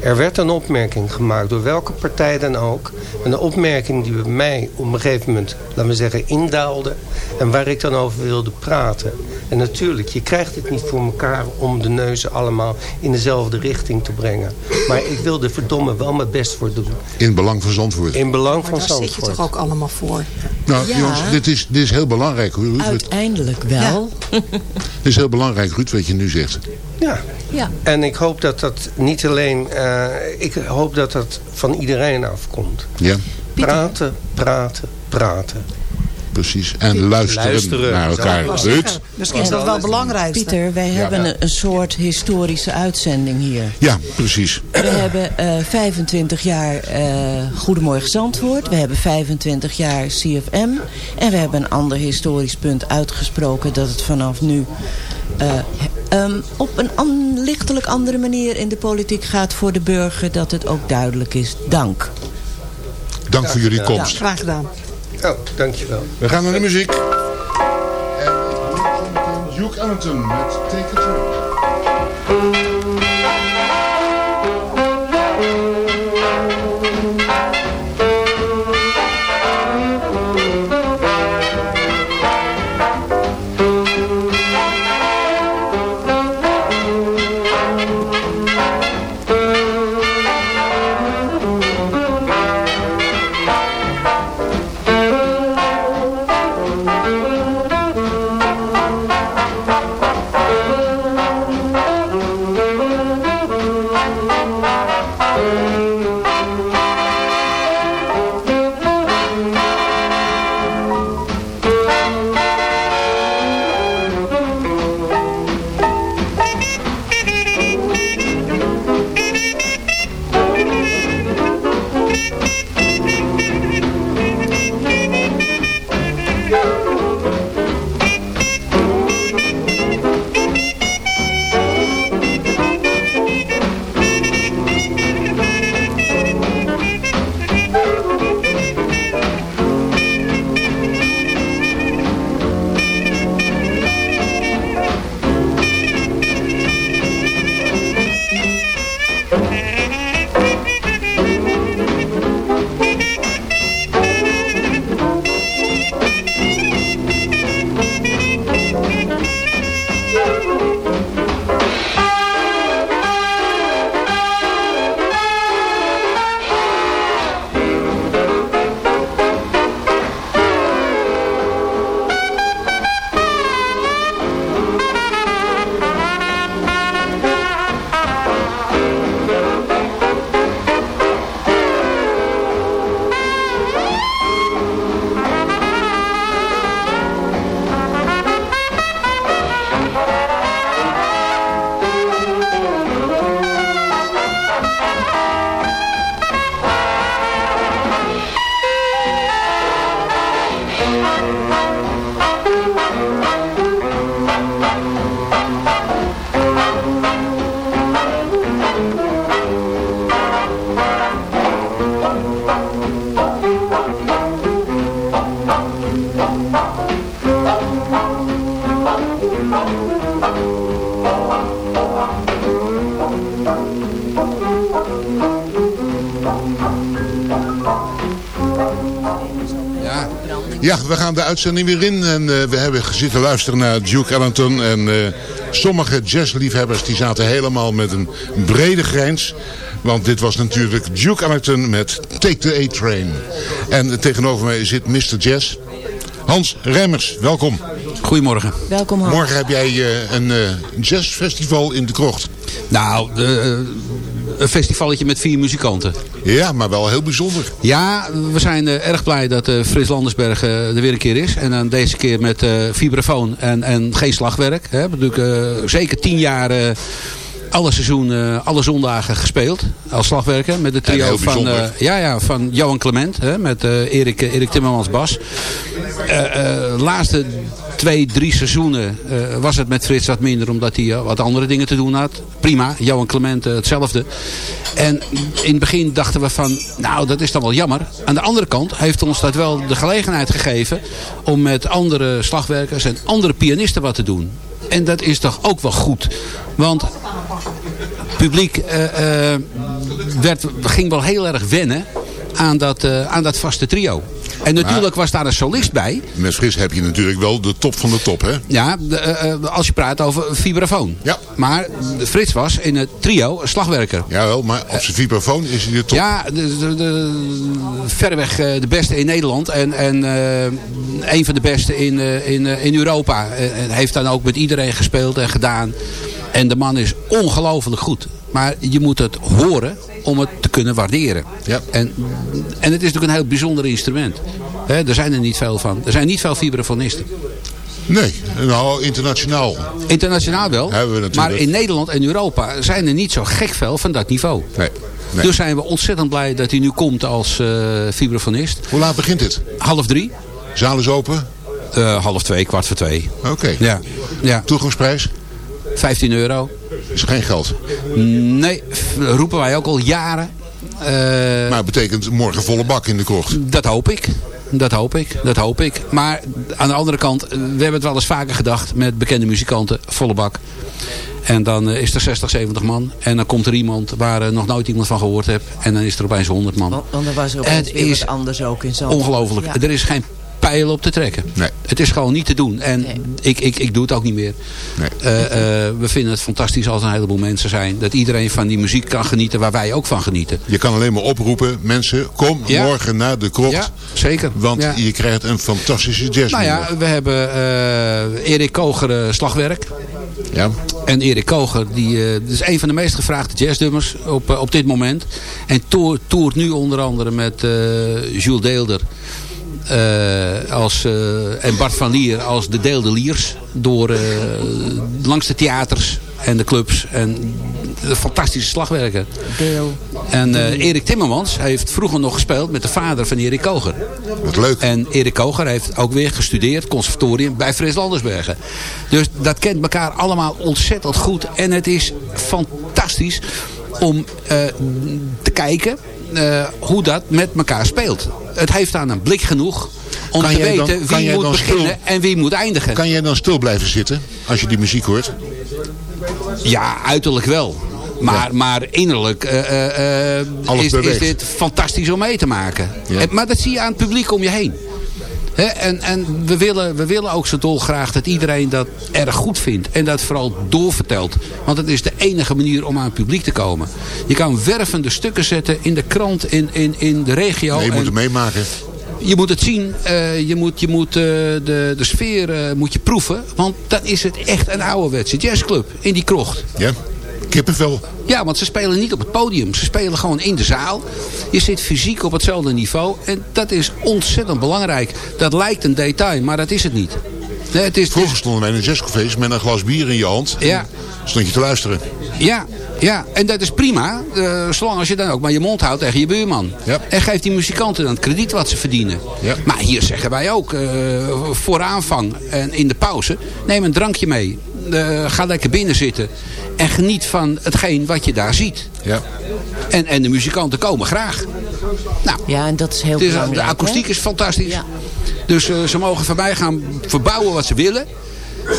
Er werd een opmerking gemaakt door welke partij dan ook. Een opmerking die bij mij op een gegeven moment, laten we zeggen, indaalde. En waar ik dan over wilde praten. En natuurlijk, je krijgt het niet voor elkaar om de neuzen allemaal in dezelfde richting te brengen. Maar ik wil er verdomme wel mijn best voor doen. In belang van Zandvoort. In belang Maar van daar zit je Zandvoort. toch ook allemaal voor? Nou, Ja. jongens, dit is, dit is heel belangrijk. Het uiteindelijk wel. is heel belangrijk, Ruud, wat je nu zegt. Ja. Ja. En ik hoop dat dat niet alleen... eh, ik hoop dat dat van iedereen afkomt. Ja, Praten, praten, praten. Precies. En luisteren, Luisteren. naar elkaar. Ruud? Misschien is dat wel het belangrijkste. Pieter, wij hebben ja. een, een soort historische uitzending hier. Ja, precies. We hebben eh 25 jaar eh Goedemorgen Zandvoort. We hebben 25 jaar CFM. En we hebben een ander historisch punt uitgesproken... dat het vanaf nu eh, ehm, op een an- lichtelijk andere manier in de politiek gaat voor de burger. Dat het ook duidelijk is. Dank. Dank voor jullie Ja, komst. graag gedaan. Oh, dankjewel. We gaan naar de muziek. En Duke Ellington met Take a Trip. We de uitzending weer in. En eh, we hebben zitten luisteren naar Duke Ellington. En eh, sommige jazzliefhebbers die zaten helemaal met een brede grijns. Want dit was natuurlijk Duke Ellington met Take the A-Train. En tegenover mij zit Mr. Jazz. Hans Remmers, welkom. Goedemorgen. Welkom Hans. Morgen heb jij eh, een eh, jazzfestival in de krocht. Nou, een festivalletje met vier muzikanten. Ja, maar wel heel bijzonder. Ja, we zijn eh, erg blij dat eh, Frits Landersberg eh, er weer een keer is. En dan deze keer met vibrafoon en, en geen slagwerk. Hè. We hebben natuurlijk zeker tien jaar alle seizoen, eh, alle zondagen gespeeld. Als slagwerker met de trio van, eh, ja, ja, van Johan Clement. Hè, met eh, Erik, Erik Timmermans Bas. Laatste twee, drie seizoenen was het met Frits wat minder. Omdat hij wat andere dingen te doen had. Prima, Johan Clement hetzelfde. En in het begin dachten we van, nou dat is dan wel jammer. Aan de andere kant heeft ons dat wel de gelegenheid gegeven... om met andere slagwerkers en andere pianisten wat te doen. En dat is toch ook wel goed. Want het publiek eh, eh, werd, ging wel heel erg wennen aan dat, eh, aan dat vaste trio. En natuurlijk was daar een solist bij. Met Fris heb je natuurlijk wel de top van de top, hè? Ja, de, eh, eh, als je praat over vibrafoon. Ja. Maar Frits was in het trio een slagwerker. Jawel, maar op zijn vibrafoon is hij de top. Ja, de, de, de- verreweg eh, de beste in Nederland. En, en een van de beste in, in, in Europa. En heeft dan ook met iedereen gespeeld en gedaan. En de man is ongelooflijk goed. Maar je moet het horen om het te kunnen waarderen. Ja. En, en het is natuurlijk een heel bijzonder instrument. Hè, er zijn er niet veel van. Er zijn niet veel vibrafonisten. Nee, nou internationaal. Internationaal wel. Hebben we natuurlijk. Maar in Nederland en Europa zijn er niet zo gek veel van dat niveau. Nee. nee. Dus zijn we ontzettend blij dat hij nu komt als vibrafonist. Hoe laat begint dit? Half drie, Zaal is open? eh, half twee, kwart voor twee. Oké. Ja, ja. Toegangsprijs? 15 euro. Is geen geld. Nee, roepen wij ook al jaren. Eh, Maar het betekent morgen volle bak in de krocht. Dat hoop ik. Dat hoop ik. Dat hoop ik. Maar aan de andere kant, we hebben het wel eens vaker gedacht met bekende muzikanten, volle bak. En dan eh, is er 60, 70 man. En dan komt er iemand waar eh, nog nooit iemand van gehoord hebt. En dan is er opeens 100 man. Want, er was er Het opeens weer is wat anders ook in Zandvoort. Ongelooflijk. Ja. Er is geen pijl op te trekken. Nee. Het is gewoon niet te doen. En Nee. ik, ik, ik doe het ook niet meer. Nee. Eh, eh, we vinden het fantastisch als er een heleboel mensen zijn. Dat iedereen van die muziek kan genieten waar wij ook van genieten. Je kan alleen maar oproepen, mensen, kom Ja. morgen naar de krocht. Ja, zeker. Want Ja. je krijgt een fantastische jazz. Nou ja, we hebben eh, Erik Koger eh, slagwerk. ja. En Erik Koger, die eh, is een van de meest gevraagde jazzdummers op, op dit moment. En toert, toert nu onder andere met eh, Jules Deelder. Eh, als, eh, en Bart van Lier als de Deeldeliers. Door eh, langs de theaters en de clubs. En de fantastische slagwerker. Deel. En eh, Erik Timmermans heeft vroeger nog gespeeld met de vader van Erik Koger. Wat leuk. En Erik Koger heeft ook weer gestudeerd, conservatorium, bij Frits Landersbergen. Dus dat kent elkaar allemaal ontzettend goed. En het is fantastisch om eh, te kijken eh, hoe dat met elkaar speelt. Het heeft aan een blik genoeg om Kan te dan- weten wie moet beginnen stil- en wie moet eindigen. Kan jij dan stil blijven zitten als je die muziek hoort? Ja, uiterlijk wel. Maar, maar innerlijk eh, eh, eh, is, is dit fantastisch om mee te maken. Ja. Maar dat zie je aan het publiek om je heen. En en we, willen, we willen ook zo dolgraag dat iedereen dat erg goed vindt. En dat vooral doorvertelt. Want het is de enige manier om aan het publiek te komen. Je kan wervende stukken zetten in de krant, in, in, in de regio. Nee, je moet het meemaken. je moet het zien. eh, je moet, je moet eh, de, de sfeer eh, moet je proeven. Want dan is het echt een ouderwetse jazzclub in die krocht. Ja? Kippenvel. Ja, want ze spelen niet op het podium. Ze spelen gewoon in de zaal. Je zit fysiek op hetzelfde niveau. En dat is ontzettend belangrijk. Dat lijkt een detail, maar dat is het niet. Nee, het is, Vroeger stonden wij in een jazzcafés met een glas bier in je hand. Ja. Stond je te luisteren. Ja, ja, en dat is prima. eh, zolang als je dan ook maar je mond houdt tegen je buurman. Ja. En geeft die muzikanten dan het krediet wat ze verdienen. Ja. Maar hier zeggen wij ook, eh, voor aanvang en in de pauze, neem een drankje mee. Eh, ga lekker binnen zitten. En geniet van hetgeen wat je daar ziet. Ja. En, en de muzikanten komen graag. Nou, Ja, en dat is heel belangrijk. de akoestiek hè? is fantastisch. Ja. Dus eh, ze mogen van mij gaan verbouwen wat ze willen.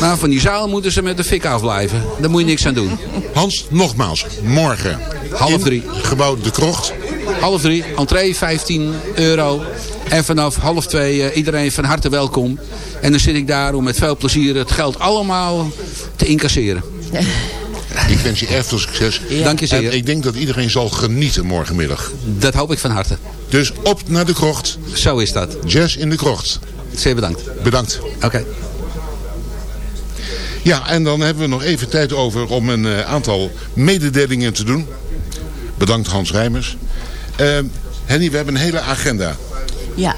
Nou, van die zaal moeten ze met de fik afblijven. Daar moet je niks aan doen. Hans, nogmaals, morgen. Half drie. Gebouw De Krocht. Half drie, entree 15 euro. En vanaf half twee eh, iedereen van harte welkom. En dan zit ik daar om met veel plezier het geld allemaal te incasseren. Ik wens je erg veel succes. Dank je zeer. En ik denk dat iedereen zal genieten morgenmiddag. Dat hoop ik van harte. Dus op naar de krocht. Zo is dat. Jazz in de krocht. Zeer bedankt. Bedankt. Oké. Ja, en dan hebben we nog even tijd over om een eh, aantal mededelingen te doen. Bedankt Hans Rijmers. Eh, Henny, we hebben een hele agenda. Ja.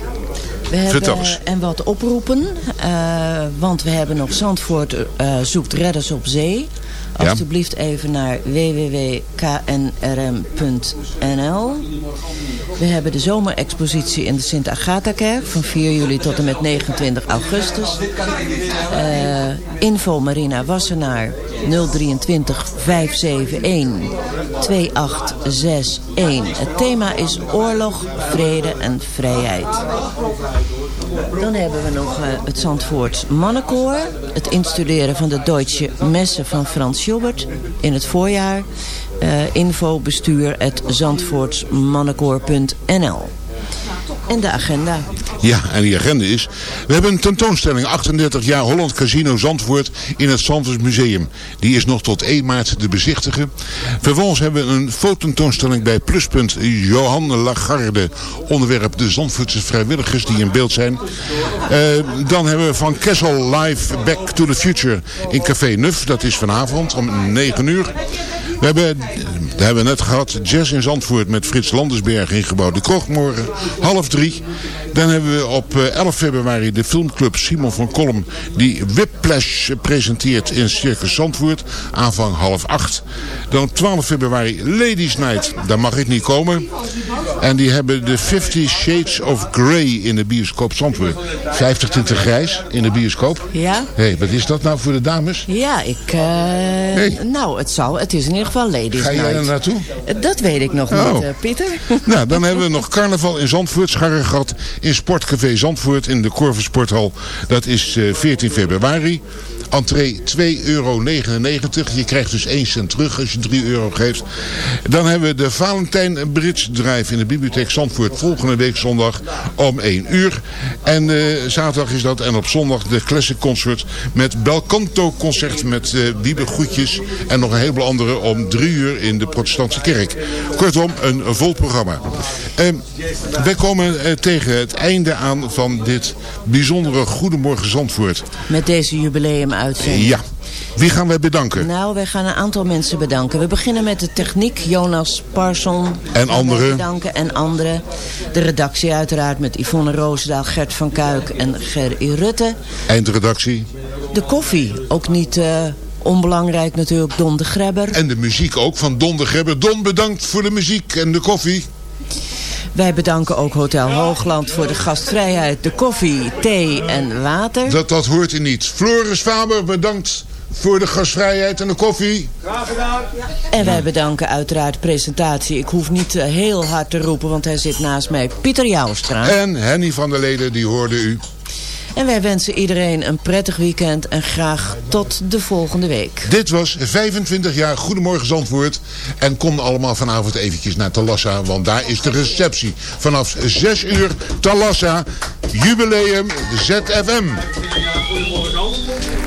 We hebben Vertel eens. en wat oproepen. eh, want we hebben nog Zandvoort eh, zoekt redders op zee. Alsjeblieft even naar www.knrm.nl. We hebben de zomerexpositie in de Sint-Agatha-kerk van 4 juli tot en met 29 augustus. Eh, info Marina Wassenaar 023 571 2861. Het thema is oorlog, vrede en vrijheid. Dan hebben we nog eh, het Zandvoorts Mannenkoor. Het instuderen van de Deutsche Messe van Frans Schubert in het voorjaar. Eh, info En de agenda. Ja, en die agenda is... We hebben een tentoonstelling 38 jaar Holland Casino Zandvoort in het Zandvoort Museum. Die is nog tot 1 maart te bezichtigen. Vervolgens hebben we een fototentoonstelling bij Pluspunt Johan Lagarde. Onderwerp de Zandvoortse vrijwilligers die in beeld zijn. Eh, dan hebben we van Kessel live Back to the Future in Café Nuf. Dat is vanavond om 9 uur. We hebben, dat hebben we net gehad, Jazz in Zandvoort met Frits Landersberg in gebouw De Krocht morgen, half drie. Dan hebben we op eh, 11 februari de filmclub Simon van Kolm die Whiplash presenteert in Circus Zandvoort, aanvang half acht. Dan op 12 februari Ladies Night, daar mag ik niet komen. En die hebben de 50 Shades of Grey in de bioscoop Zandvoort. 50 tinten grijs in de bioscoop. Ja? Hé, hey, wat is dat nou voor de dames? Ja, ik... eh, Nou, het zal. Het is in ieder geval Ladies Night. Naartoe? Eh, Dat weet ik nog Oh. niet, eh, Pieter. Nou, dan hebben we nog carnaval in Zandvoort, Scharregat in Sportcafé Zandvoort in de Corver Sporthal. Dat is eh, 14 februari. Entree 2,99 euro. Je krijgt dus 1 cent terug als je 3 euro geeft. Dan hebben we de Valentijn Bridge Drive in de Bibliotheek Zandvoort. Volgende week zondag om 1 uur. En eh, zaterdag is dat. En op zondag de Classic Concert met Belcanto concert met eh Wiebe Goedjes. En nog een heleboel andere om 3 uur in de Protestantse Kerk. Kortom, een vol programma. Eh, wij komen eh, tegen het einde aan van dit bijzondere Goedemorgen Zandvoort. Met deze Ja. Wie gaan wij bedanken? Nou, wij gaan een aantal mensen bedanken. We beginnen met de techniek, Jonas Parson. En anderen. Bedanken en anderen. De redactie uiteraard met Yvonne Roosendaal, Gert van Kuik en Gerry Rutte. Eindredactie. De koffie, ook niet eh, onbelangrijk natuurlijk, Don de Grebber. En de muziek ook van Don de Grebber. Don, bedankt voor de muziek en de koffie. Wij bedanken ook Hotel Hoogland voor de gastvrijheid, de koffie, thee en water. Dat, dat hoort u niet. Floris Faber, bedankt voor de gastvrijheid en de koffie. En wij bedanken uiteraard presentatie. Ik hoef niet eh, heel hard te roepen, want hij zit naast mij. Pieter Joustra. En Henny van der Leden, die hoorde u. En wij wensen iedereen een prettig weekend en graag tot de volgende week. Dit was 25 jaar Goedemorgen Zandvoort. En kom allemaal vanavond eventjes naar Talassa, want daar is de receptie. Vanaf 6 uur Talassa, jubileum ZFM.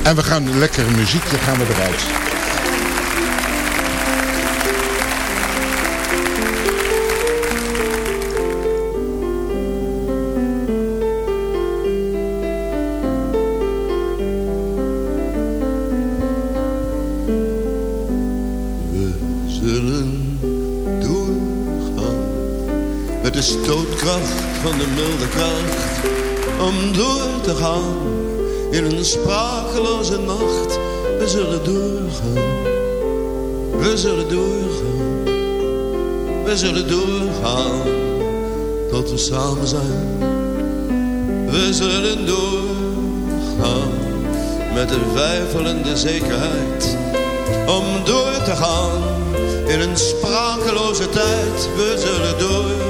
En we gaan lekkere muziek, gaan we eruit. Van de milde kracht om door te gaan in een sprakeloze nacht. We zullen doorgaan, we zullen doorgaan, we zullen doorgaan tot we samen zijn. We zullen doorgaan met de weifelende zekerheid om door te gaan in een sprakeloze tijd. We zullen doorgaan,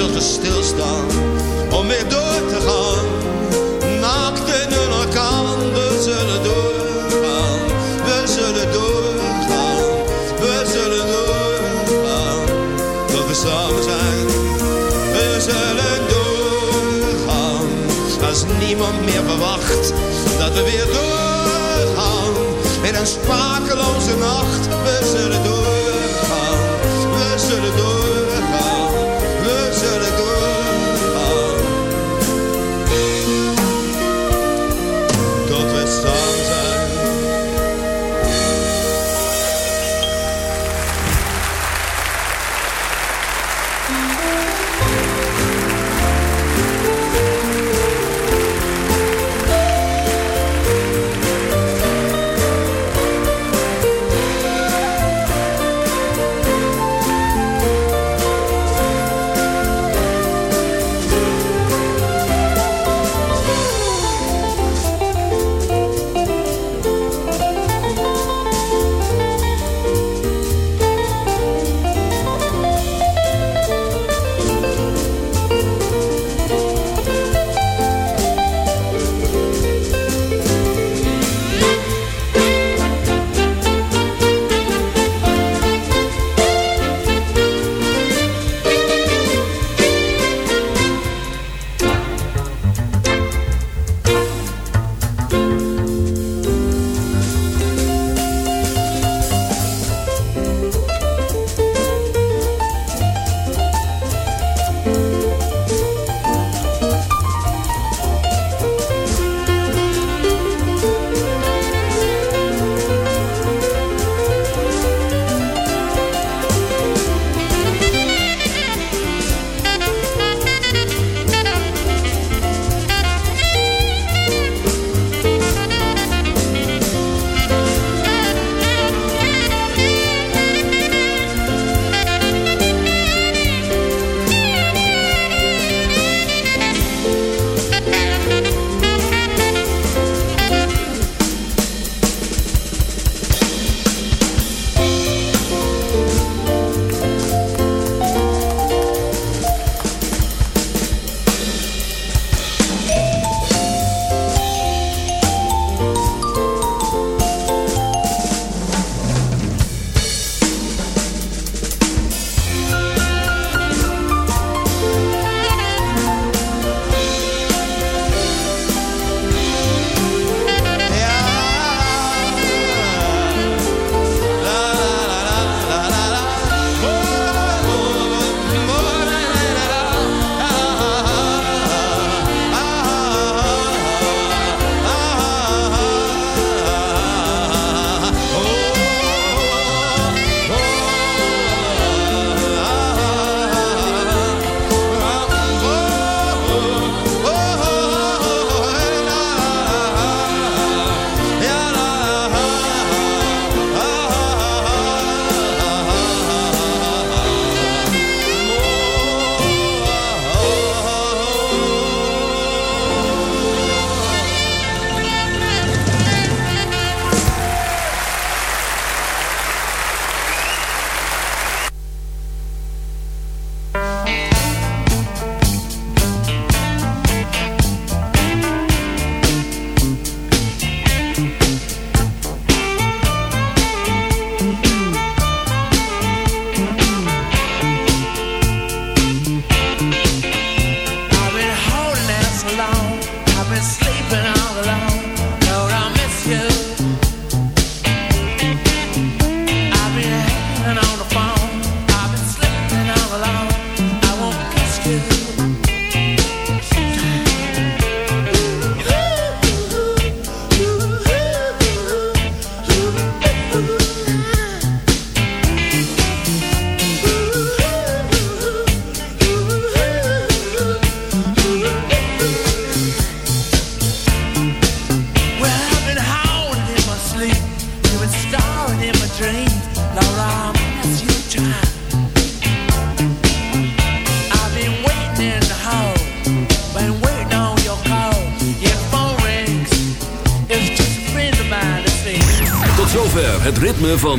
als we stilstaan om weer door te gaan. Naakt in een orkaan, we zullen doorgaan, we zullen doorgaan, we zullen doorgaan tot we samen zijn. We zullen doorgaan, als niemand meer verwacht dat we weer doorgaan. In een sprakeloze nacht, we zullen doorgaan,